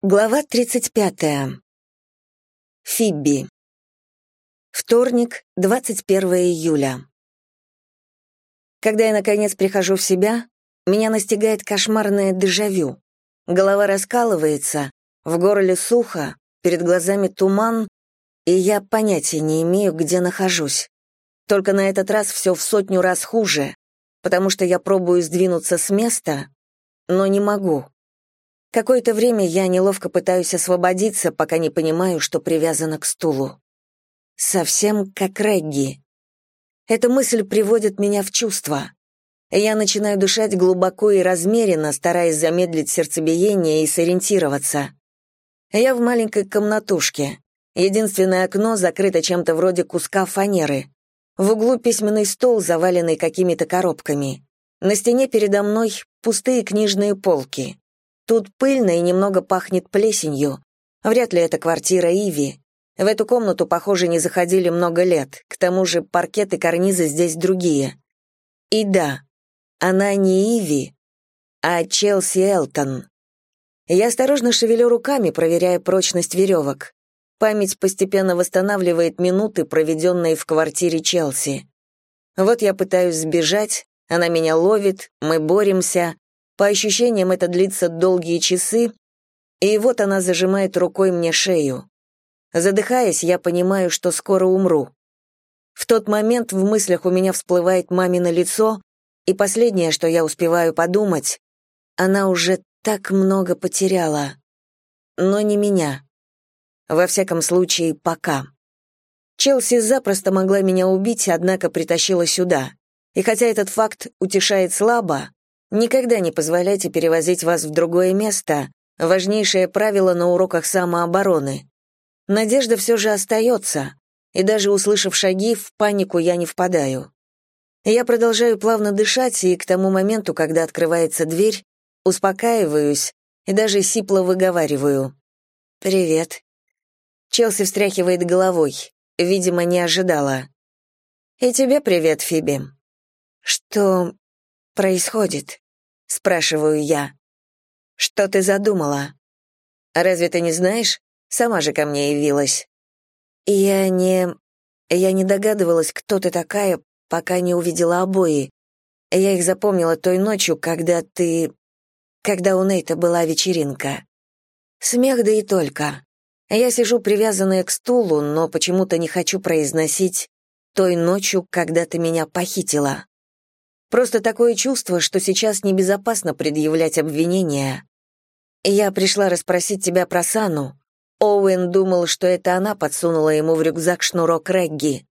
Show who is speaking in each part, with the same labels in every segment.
Speaker 1: Глава 35. Фибби. Вторник, 21 июля. Когда я, наконец, прихожу в себя, меня настигает кошмарное дежавю. Голова раскалывается, в горле сухо, перед глазами туман, и я понятия не имею, где нахожусь. Только на этот раз все в сотню раз хуже, потому что я пробую сдвинуться с места, но не могу. Какое-то время я неловко пытаюсь освободиться, пока не понимаю, что привязана к стулу. Совсем как Регги. Эта мысль приводит меня в чувство. Я начинаю дышать глубоко и размеренно, стараясь замедлить сердцебиение и сориентироваться. Я в маленькой комнатушке. Единственное окно закрыто чем-то вроде куска фанеры. В углу письменный стол, заваленный какими-то коробками. На стене передо мной пустые книжные полки. Тут пыльно и немного пахнет плесенью. Вряд ли это квартира Иви. В эту комнату, похоже, не заходили много лет. К тому же паркет и карнизы здесь другие. И да, она не Иви, а Челси Элтон. Я осторожно шевелю руками, проверяя прочность веревок. Память постепенно восстанавливает минуты, проведенные в квартире Челси. Вот я пытаюсь сбежать, она меня ловит, мы боремся, по ощущениям, это длится долгие часы, и вот она зажимает рукой мне шею. Задыхаясь, я понимаю, что скоро умру. В тот момент в мыслях у меня всплывает мамино лицо, и последнее, что я успеваю подумать, она уже так много потеряла. Но не меня. Во всяком случае, пока. Челси запросто могла меня убить, однако притащила сюда. И хотя этот факт утешает слабо, Никогда не позволяйте перевозить вас в другое место, важнейшее правило на уроках самообороны. Надежда все же остается, и даже услышав шаги, в панику я не впадаю. Я продолжаю плавно дышать, и к тому моменту, когда открывается дверь, успокаиваюсь и даже сипло выговариваю. «Привет». Челси встряхивает головой, видимо, не ожидала. «И тебе привет, Фиби». «Что происходит?» — спрашиваю я. «Что ты задумала? Разве ты не знаешь? Сама же ко мне явилась». «Я не... я не догадывалась, кто ты такая, пока не увидела обои. Я их запомнила той ночью, когда ты... когда у Нейта была вечеринка. Смех да и только. Я сижу привязанная к стулу, но почему-то не хочу произносить той ночью, когда ты меня похитила. Просто такое чувство, что сейчас небезопасно предъявлять обвинения. Я пришла расспросить тебя про Сану. Оуэн думал, что это она подсунула ему в рюкзак шнурок Регги.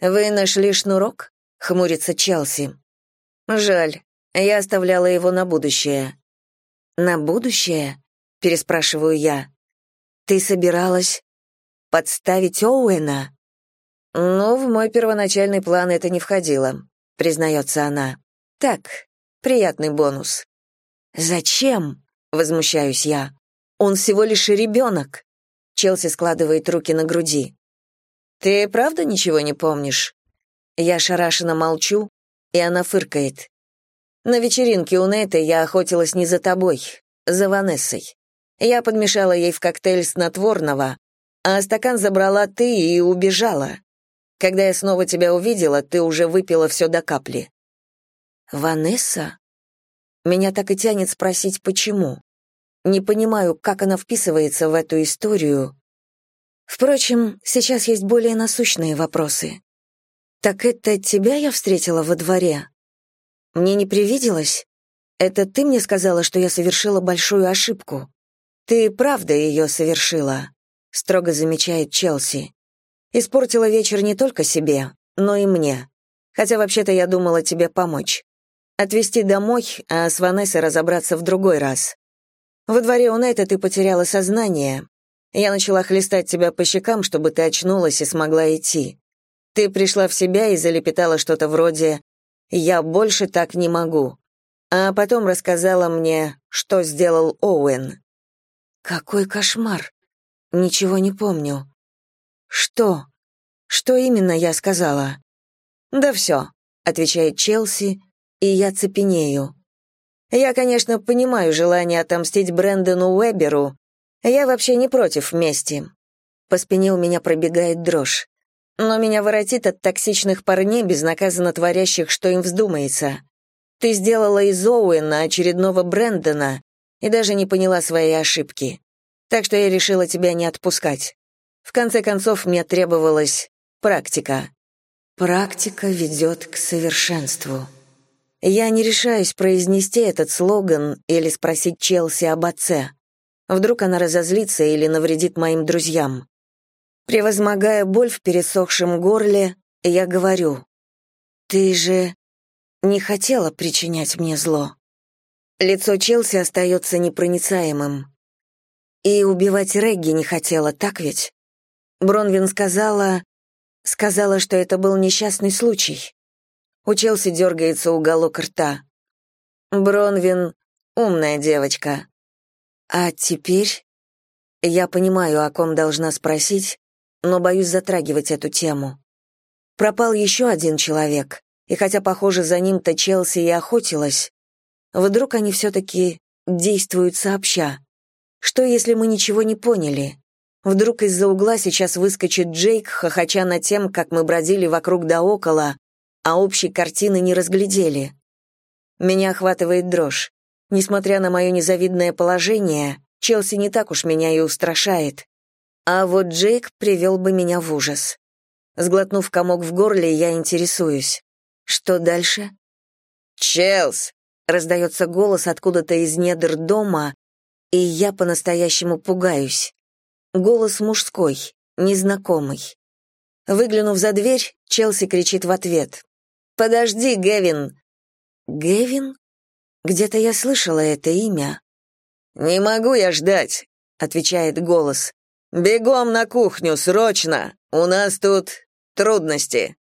Speaker 1: Вы нашли шнурок? хмурится Челси. Жаль. Я оставляла его на будущее. На будущее? переспрашиваю я. Ты собиралась подставить Оуэна? Ну, в мой первоначальный план это не входило, признается она. Так, приятный бонус. Зачем? возмущаюсь я. Он всего лишь ребенок. Челси складывает руки на груди. Ты правда ничего не помнишь? Я шарашенно молчу, и она фыркает. На вечеринке у Нейта я охотилась не за тобой, за Ванессой. Я подмешала ей в коктейль снотворного, а стакан забрала ты и убежала. Когда я снова тебя увидела, ты уже выпила все до капли. Ванесса? Меня так и тянет спросить, почему. Не понимаю, как она вписывается в эту историю. Впрочем, сейчас есть более насущные вопросы. Так это тебя я встретила во дворе? Мне не привиделось? Это ты мне сказала, что я совершила большую ошибку. Ты правда ее совершила, строго замечает Челси. Испортила вечер не только себе, но и мне. Хотя вообще-то я думала тебе помочь. Отвезти домой, а с Ванессой разобраться в другой раз. Во дворе у Нейта ты потеряла сознание. Я начала хлестать тебя по щекам, чтобы ты очнулась и смогла идти. Ты пришла в себя и залепетала что-то вроде «Я больше так не могу». А потом рассказала мне, что сделал Оуэн. Какой кошмар. Ничего не помню. Что? Что именно я сказала? Да все, отвечает Челси, и я цепенею. Я, конечно, понимаю желание отомстить Брэндону Уэберу. Я вообще не против мести. По спине у меня пробегает дрожь. Но меня воротит от токсичных парней, безнаказанно творящих, что им вздумается. Ты сделала из Оуэна очередного Брэндона и даже не поняла своей ошибки. Так что я решила тебя не отпускать. В конце концов, мне требовалась практика. Практика ведет к совершенству. Я не решаюсь произнести этот слоган или спросить Челси об отце. Вдруг она разозлится или навредит моим друзьям. Превозмогая боль в пересохшем горле, я говорю, «Ты же не хотела причинять мне зло». Лицо Челси остается непроницаемым. И убивать Регги не хотела, так ведь? Бронвин сказала... Сказала, что это был несчастный случай. У Челси дергается уголок рта. Бронвин — умная девочка. А теперь... Я понимаю, о ком должна спросить, но боюсь затрагивать эту тему. Пропал еще один человек, и хотя, похоже, за ним-то Челси и охотилась, вдруг они все-таки действуют сообща. Что, если мы ничего не поняли? Вдруг из-за угла сейчас выскочит Джейк, хохоча над тем, как мы бродили вокруг да около, а общей картины не разглядели. Меня охватывает дрожь. Несмотря на мое незавидное положение, Челси не так уж меня и устрашает. А вот Джейк привел бы меня в ужас. Сглотнув комок в горле, я интересуюсь. Что дальше? «Челс!» — раздается голос откуда-то из недр дома, и я по-настоящему пугаюсь. Голос мужской, незнакомый. Выглянув за дверь, Челси кричит в ответ. «Подожди, Гевин!» «Гевин?» Где-то я слышала это имя. «Не могу я ждать», — отвечает голос. «Бегом на кухню, срочно! У нас тут трудности!»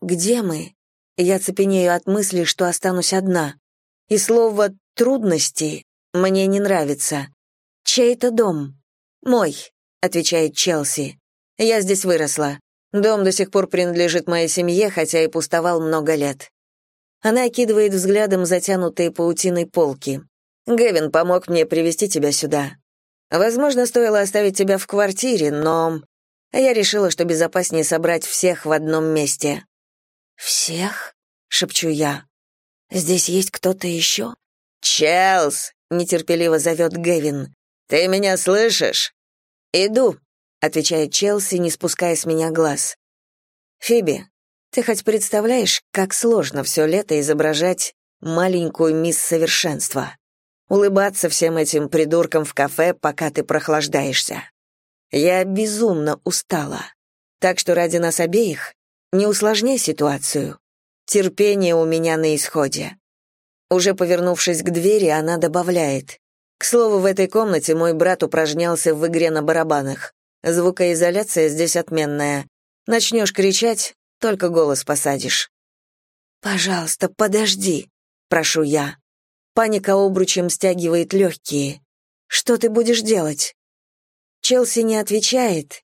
Speaker 1: «Где мы?» Я цепенею от мысли, что останусь одна. И слово «трудности» мне не нравится. «Чей-то дом?» «Мой», — отвечает Челси. «Я здесь выросла. Дом до сих пор принадлежит моей семье, хотя и пустовал много лет». Она окидывает взглядом затянутые паутиной полки. «Гэвин помог мне привести тебя сюда. Возможно, стоило оставить тебя в квартире, но я решила, что безопаснее собрать всех в одном месте». «Всех?» — шепчу я. «Здесь есть кто-то еще?» «Челс!» — нетерпеливо зовет Гэвин. «Ты меня слышишь?» «Иду», — отвечает Челси, не спуская с меня глаз. «Фиби, ты хоть представляешь, как сложно все лето изображать маленькую мисс совершенства?» улыбаться всем этим придуркам в кафе, пока ты прохлаждаешься. Я безумно устала. Так что ради нас обеих не усложняй ситуацию. Терпение у меня на исходе. Уже повернувшись к двери, она добавляет. К слову, в этой комнате мой брат упражнялся в игре на барабанах. Звукоизоляция здесь отменная. Начнешь кричать, только голос посадишь. «Пожалуйста, подожди», — прошу я. Паника обручем стягивает легкие. Что ты будешь делать? Челси не отвечает,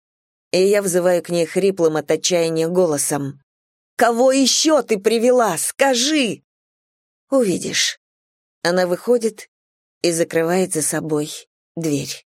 Speaker 1: и я взываю к ней хриплым от отчаяния голосом. «Кого еще ты привела? Скажи!» «Увидишь». Она выходит и закрывает за собой дверь.